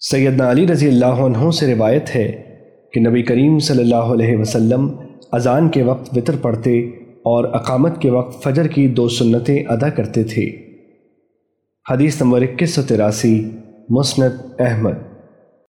سیدنا علی رضی اللہ عنہ سے روایت ہے کہ نبی کریم صلی اللہ علیہ وسلم اذان کے وقت وطر پڑھتے اور اقامت کے وقت فجر کی دو سنتیں ادا کرتے تھے۔ حدیث نمبر اکیس سو تراسی، مسند احمد۔